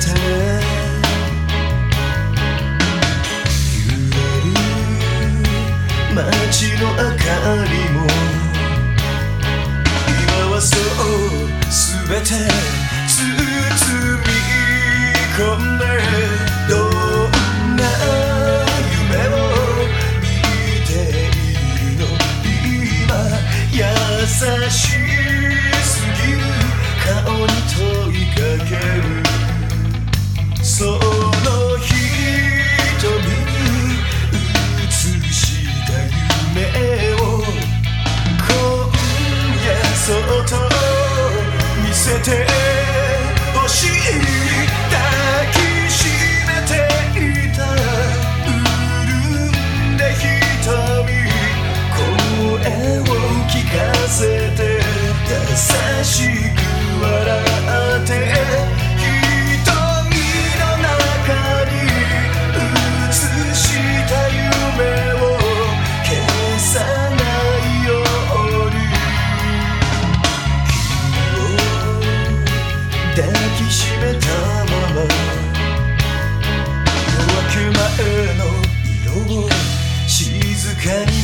time. 抱きしめたまま。夜く前の色を静かに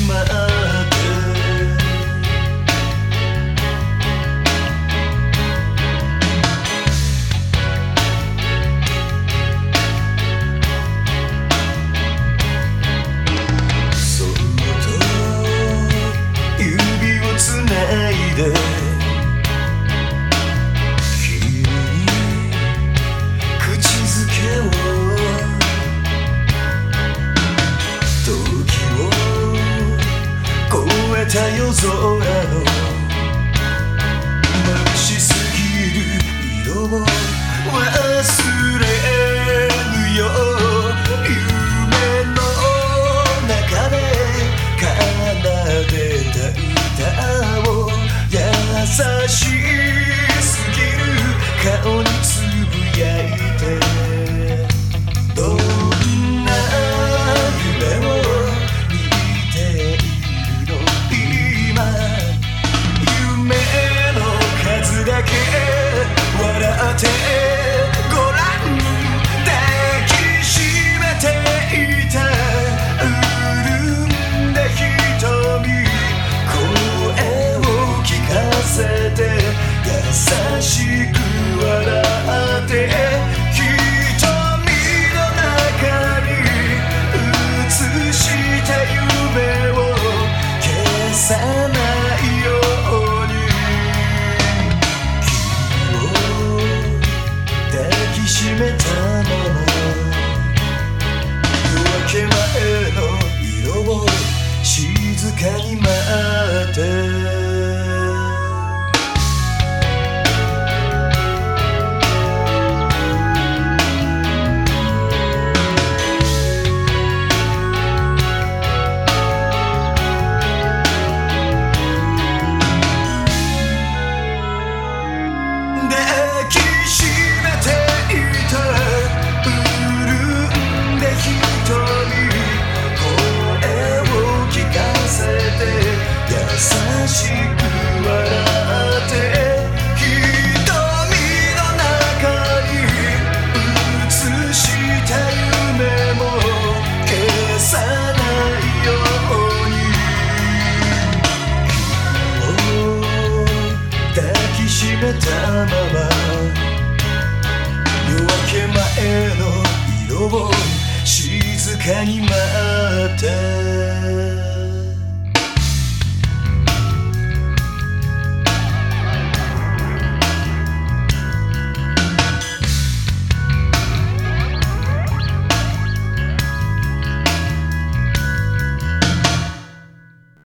走。静かに待ってれたまま夜明け前の色を静かに待って